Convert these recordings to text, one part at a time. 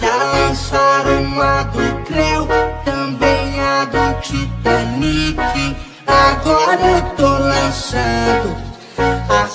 Já lançaram a do Creu, também a do Titanic. Agora eu tô lançando a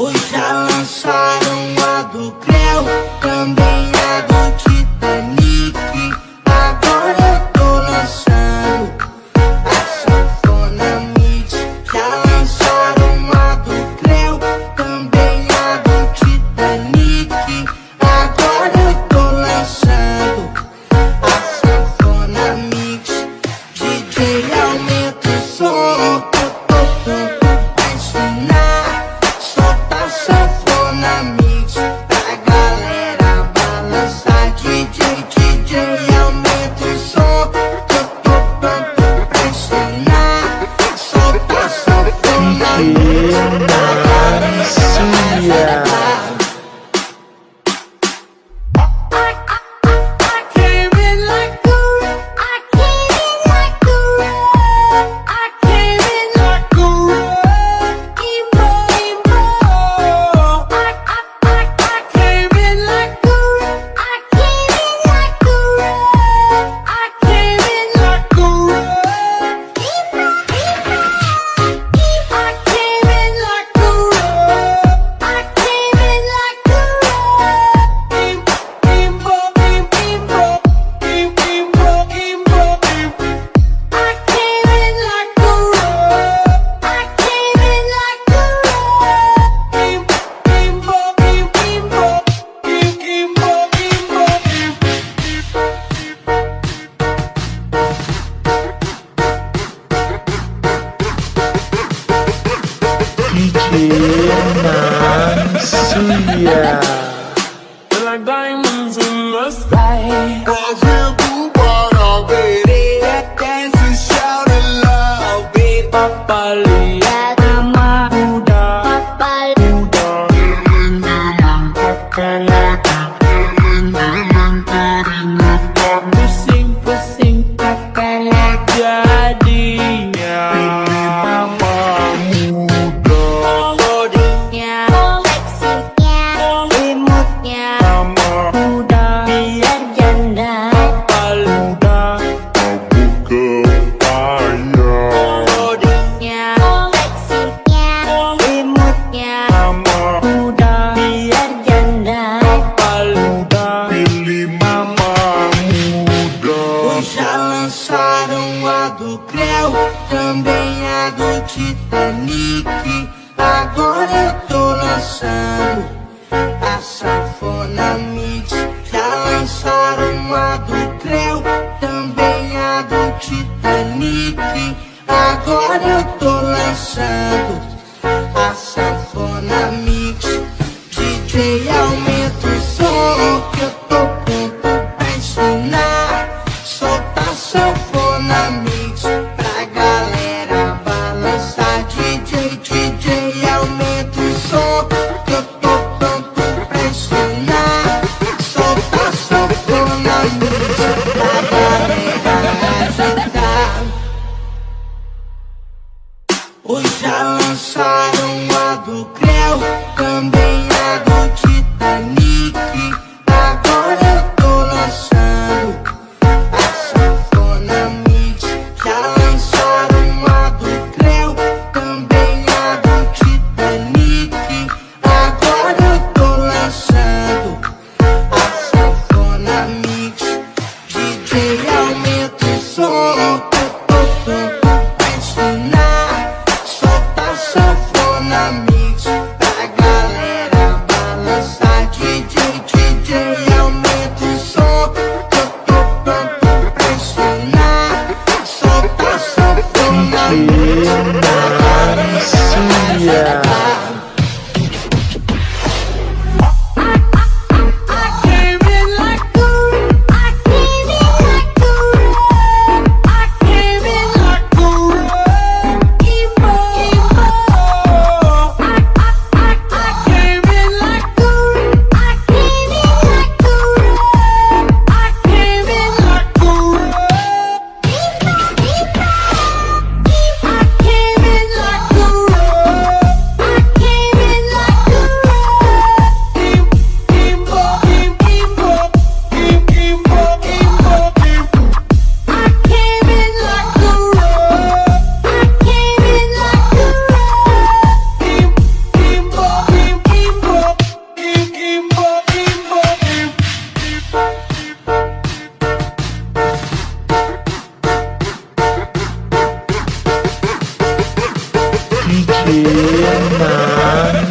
Hoje já lançaram a é do Creu também. diamonds in the sky. I feel blue water, baby. Dance and shout aloud, baby. Papalia, kama udah. passando. A sanfona mix Já lançaram a do Creu Também a do Titanic. Agora eu tô lançando. Os já lançaram a do Creu, também a do Titanic. Agora eu tô lançando a Sanfona Mix. Já lançaram a do Creu, também a do Titanic. Agora eu tô lançando a Sanfona Mix. DJ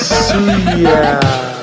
Sunan Suya.